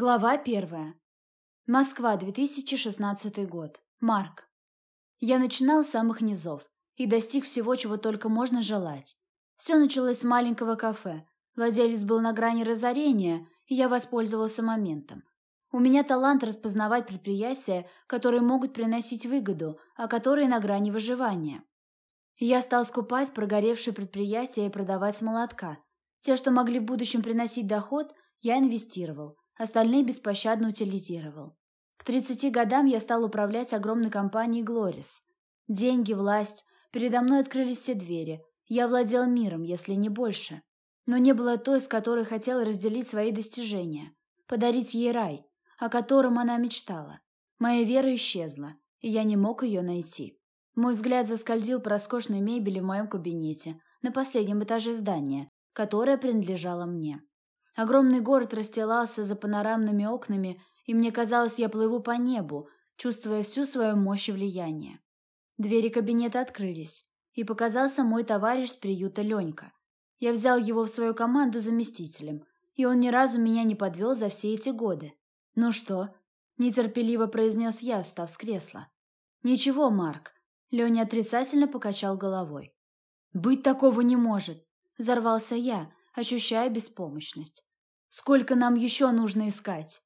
Глава первая. Москва, 2016 год. Марк. Я начинал с самых низов и достиг всего, чего только можно желать. Все началось с маленького кафе. Владелец был на грани разорения, и я воспользовался моментом. У меня талант распознавать предприятия, которые могут приносить выгоду, а которые на грани выживания. Я стал скупать прогоревшие предприятия и продавать с молотка. Те, что могли в будущем приносить доход, я инвестировал – остальные беспощадно утилизировал. К 30 годам я стал управлять огромной компанией «Глорис». Деньги, власть, передо мной открылись все двери. Я владел миром, если не больше. Но не было той, с которой хотел разделить свои достижения, подарить ей рай, о котором она мечтала. Моя вера исчезла, и я не мог ее найти. Мой взгляд заскользил по роскошной мебели в моем кабинете, на последнем этаже здания, которое принадлежало мне. Огромный город расстилался за панорамными окнами, и мне казалось, я плыву по небу, чувствуя всю свою мощь и влияние. Двери кабинета открылись, и показался мой товарищ с приюта Ленька. Я взял его в свою команду заместителем, и он ни разу меня не подвел за все эти годы. «Ну что?» – нетерпеливо произнес я, встав с кресла. «Ничего, Марк». Леня отрицательно покачал головой. «Быть такого не может!» – взорвался я, ощущая беспомощность. Сколько нам еще нужно искать?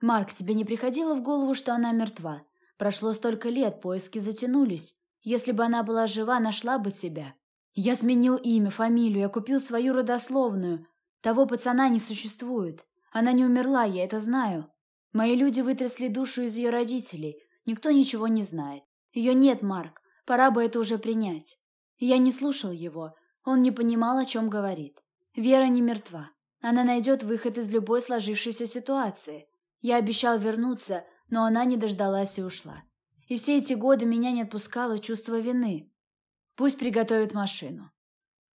Марк, тебе не приходило в голову, что она мертва? Прошло столько лет, поиски затянулись. Если бы она была жива, нашла бы тебя. Я сменил имя, фамилию, я купил свою родословную. Того пацана не существует. Она не умерла, я это знаю. Мои люди вытрясли душу из ее родителей. Никто ничего не знает. Ее нет, Марк. Пора бы это уже принять. Я не слушал его. Он не понимал, о чем говорит. Вера не мертва. Она найдет выход из любой сложившейся ситуации. Я обещал вернуться, но она не дождалась и ушла. И все эти годы меня не отпускало чувство вины. Пусть приготовит машину.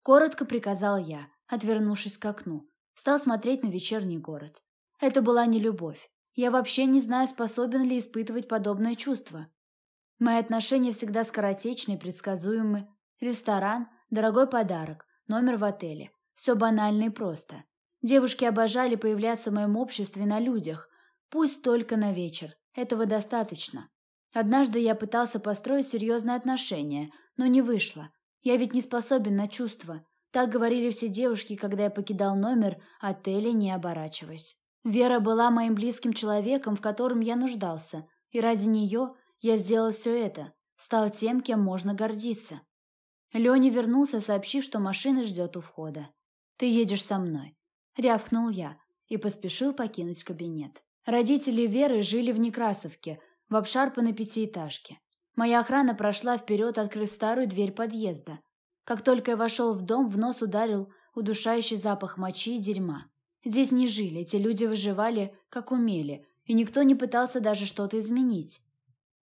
Коротко приказал я, отвернувшись к окну. Стал смотреть на вечерний город. Это была не любовь. Я вообще не знаю, способен ли испытывать подобное чувство. Мои отношения всегда скоротечны и предсказуемы. Ресторан, дорогой подарок, номер в отеле. Все банально и просто. Девушки обожали появляться в моем обществе на людях, пусть только на вечер. Этого достаточно. Однажды я пытался построить серьезные отношения, но не вышло. Я ведь не способен на чувства. Так говорили все девушки, когда я покидал номер отеля, не оборачиваясь. Вера была моим близким человеком, в котором я нуждался, и ради нее я сделал все это, стал тем, кем можно гордиться. Леня вернулся, сообщив, что машина ждет у входа. «Ты едешь со мной рявкнул я и поспешил покинуть кабинет. Родители Веры жили в Некрасовке, в обшарпанной пятиэтажке. Моя охрана прошла вперед, открыв старую дверь подъезда. Как только я вошел в дом, в нос ударил удушающий запах мочи и дерьма. Здесь не жили, эти люди выживали, как умели, и никто не пытался даже что-то изменить.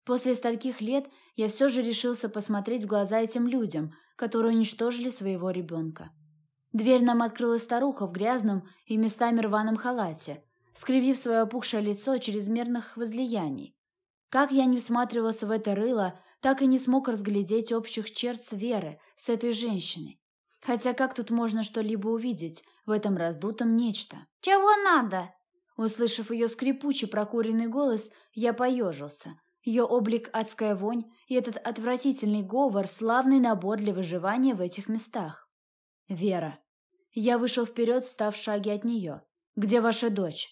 После стольких лет я все же решился посмотреть в глаза этим людям, которые уничтожили своего ребенка. Дверь нам открыла старуха в грязном и местами рваном халате, скривив свое опухшее лицо чрезмерных возлияний. Как я не всматривался в это рыло, так и не смог разглядеть общих черт Веры, с этой женщиной. Хотя как тут можно что-либо увидеть в этом раздутом нечто? «Чего надо?» Услышав ее скрипучий прокуренный голос, я поежился. Ее облик адская вонь и этот отвратительный говор – славный набор для выживания в этих местах. «Вера», я вышел вперед, встав в шаге от нее. «Где ваша дочь?»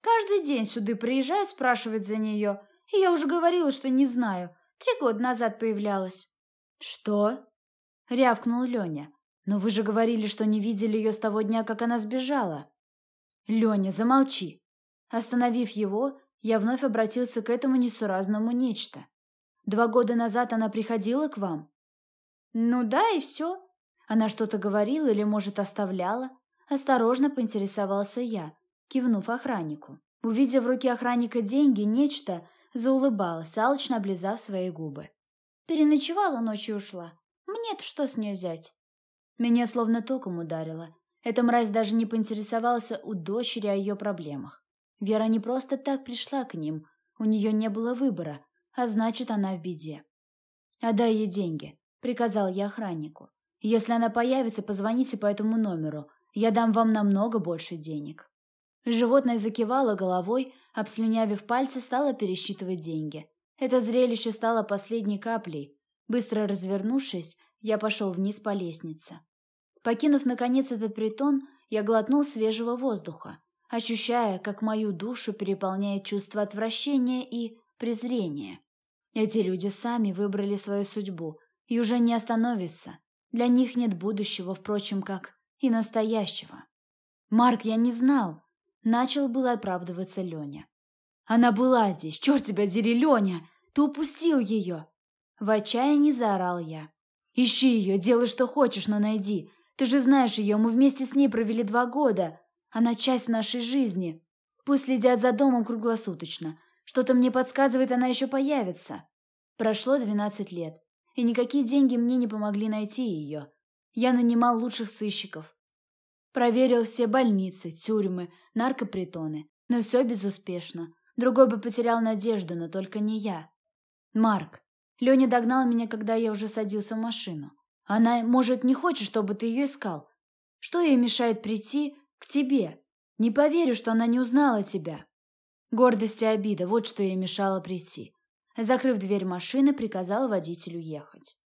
«Каждый день сюда приезжают спрашивать за нее. Я уже говорила, что не знаю. Три года назад появлялась». «Что?» — рявкнул Леня. «Но вы же говорили, что не видели ее с того дня, как она сбежала». «Леня, замолчи!» Остановив его, я вновь обратился к этому несуразному нечто. «Два года назад она приходила к вам?» «Ну да, и все. Она что-то говорила или, может, оставляла? Осторожно поинтересовался я, кивнув охраннику. Увидев в руке охранника деньги, нечто заулыбалась, алчно облизав свои губы. Переночевала ночью ушла. Мне-то что с нее взять? Меня словно током ударило. Эта мразь даже не поинтересовалась у дочери о ее проблемах. Вера не просто так пришла к ним. У нее не было выбора, а значит, она в беде. «Отдай ей деньги», — приказал я охраннику. Если она появится, позвоните по этому номеру. Я дам вам намного больше денег». Животное закивало головой, обслюнявив пальцы, стало пересчитывать деньги. Это зрелище стало последней каплей. Быстро развернувшись, я пошел вниз по лестнице. Покинув, наконец, этот притон, я глотнул свежего воздуха, ощущая, как мою душу переполняет чувство отвращения и презрения. Эти люди сами выбрали свою судьбу и уже не остановятся. Для них нет будущего, впрочем, как и настоящего. «Марк, я не знал!» Начал было оправдываться Леня. «Она была здесь! Черт тебя дери, Леня! Ты упустил ее!» В отчаянии заорал я. «Ищи ее, делай, что хочешь, но найди. Ты же знаешь ее, мы вместе с ней провели два года. Она часть нашей жизни. Пусть следят за домом круглосуточно. Что-то мне подсказывает, она еще появится». Прошло двенадцать лет, и никакие деньги мне не помогли найти ее. Я нанимал лучших сыщиков, Проверил все больницы, тюрьмы, наркопритоны, но все безуспешно. Другой бы потерял надежду, но только не я. Марк. Леня догнал меня, когда я уже садился в машину. Она, может, не хочет, чтобы ты ее искал. Что ей мешает прийти к тебе? Не поверю, что она не узнала тебя. Гордость и обида – вот что ей мешало прийти. Закрыв дверь машины, приказала водителю ехать.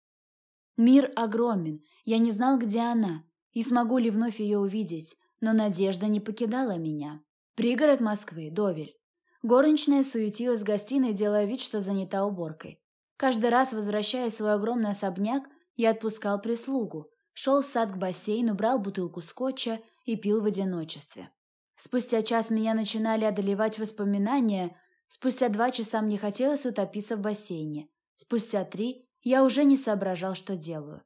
Мир огромен. Я не знал, где она и смогу ли вновь ее увидеть, но надежда не покидала меня. Пригород Москвы, Довель. Горничная суетилась в гостиной, делая вид, что занята уборкой. Каждый раз, возвращаясь в свой огромный особняк, я отпускал прислугу, шел в сад к бассейну, брал бутылку скотча и пил в одиночестве. Спустя час меня начинали одолевать воспоминания, спустя два часа мне хотелось утопиться в бассейне, спустя три я уже не соображал, что делаю.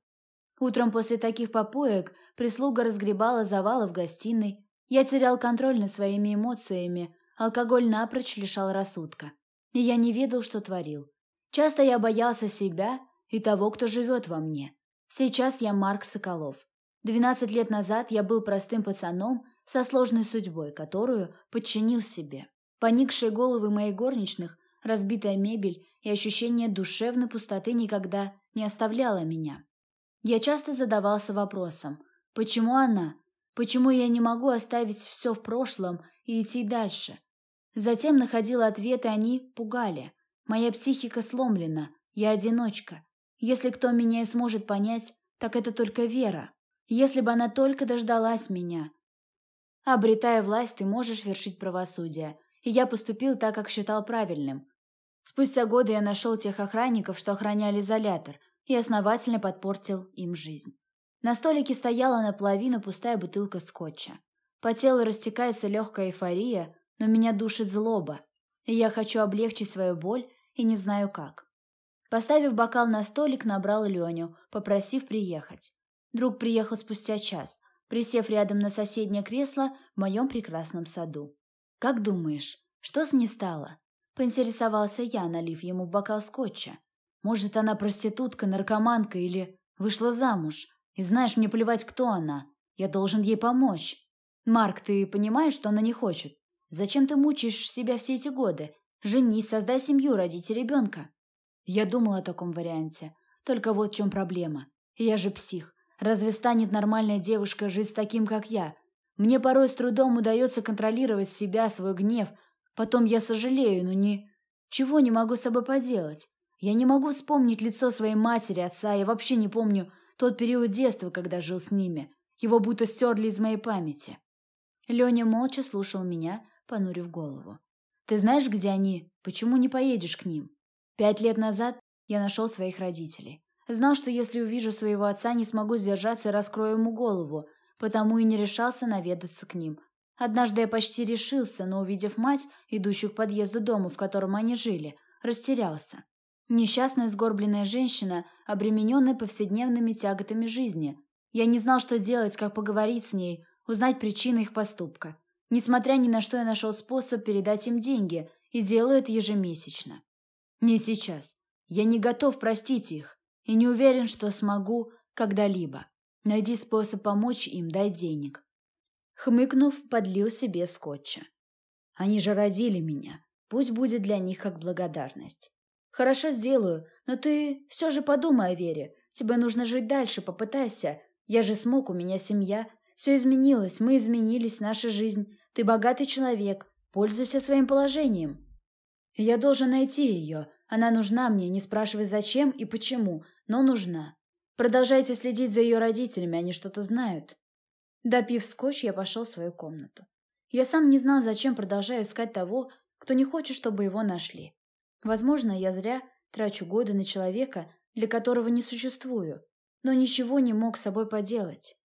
Утром после таких попоек прислуга разгребала завалы в гостиной. Я терял контроль над своими эмоциями, алкоголь напрочь лишал рассудка. И я не ведал, что творил. Часто я боялся себя и того, кто живет во мне. Сейчас я Марк Соколов. Двенадцать лет назад я был простым пацаном со сложной судьбой, которую подчинил себе. Поникшие головы моих горничных, разбитая мебель и ощущение душевной пустоты никогда не оставляло меня. Я часто задавался вопросом, почему она? Почему я не могу оставить все в прошлом и идти дальше? Затем находил ответы, они пугали. Моя психика сломлена, я одиночка. Если кто меня и сможет понять, так это только Вера. Если бы она только дождалась меня. Обретая власть, ты можешь вершить правосудие. И я поступил так, как считал правильным. Спустя годы я нашел тех охранников, что охраняли изолятор – и основательно подпортил им жизнь. На столике стояла наполовину пустая бутылка скотча. По телу растекается легкая эйфория, но меня душит злоба, и я хочу облегчить свою боль и не знаю как. Поставив бокал на столик, набрал Леню, попросив приехать. Друг приехал спустя час, присев рядом на соседнее кресло в моем прекрасном саду. «Как думаешь, что с ней стало?» – поинтересовался я, налив ему бокал скотча. Может, она проститутка, наркоманка или вышла замуж. И знаешь, мне плевать, кто она. Я должен ей помочь. Марк, ты понимаешь, что она не хочет? Зачем ты мучаешь себя все эти годы? Женись, создай семью, родите ребенка. Я думал о таком варианте. Только вот в чем проблема. Я же псих. Разве станет нормальная девушка жить с таким, как я? Мне порой с трудом удается контролировать себя, свой гнев. Потом я сожалею, но не... Чего не могу с собой поделать? Я не могу вспомнить лицо своей матери, отца, я вообще не помню тот период детства, когда жил с ними. Его будто стерли из моей памяти. Леня молча слушал меня, понурив голову. «Ты знаешь, где они? Почему не поедешь к ним?» Пять лет назад я нашел своих родителей. Знал, что если увижу своего отца, не смогу сдержаться и раскрою ему голову, потому и не решался наведаться к ним. Однажды я почти решился, но, увидев мать, идущую к подъезду дома, в котором они жили, растерялся. Несчастная сгорбленная женщина, обремененная повседневными тяготами жизни. Я не знал, что делать, как поговорить с ней, узнать причины их поступка. Несмотря ни на что, я нашел способ передать им деньги и делаю это ежемесячно. Не сейчас. Я не готов простить их и не уверен, что смогу когда-либо. Найди способ помочь им, дай денег. Хмыкнув, подлил себе скотча. Они же родили меня. Пусть будет для них как благодарность. «Хорошо сделаю, но ты все же подумай о Вере. Тебе нужно жить дальше, попытайся. Я же смог, у меня семья. Все изменилось, мы изменились, наша жизнь. Ты богатый человек, пользуйся своим положением. Я должен найти ее. Она нужна мне, не спрашивай зачем и почему, но нужна. Продолжайте следить за ее родителями, они что-то знают. Допив скотч, я пошел в свою комнату. Я сам не знал, зачем продолжаю искать того, кто не хочет, чтобы его нашли. Возможно, я зря трачу годы на человека, для которого не существую, но ничего не мог с собой поделать.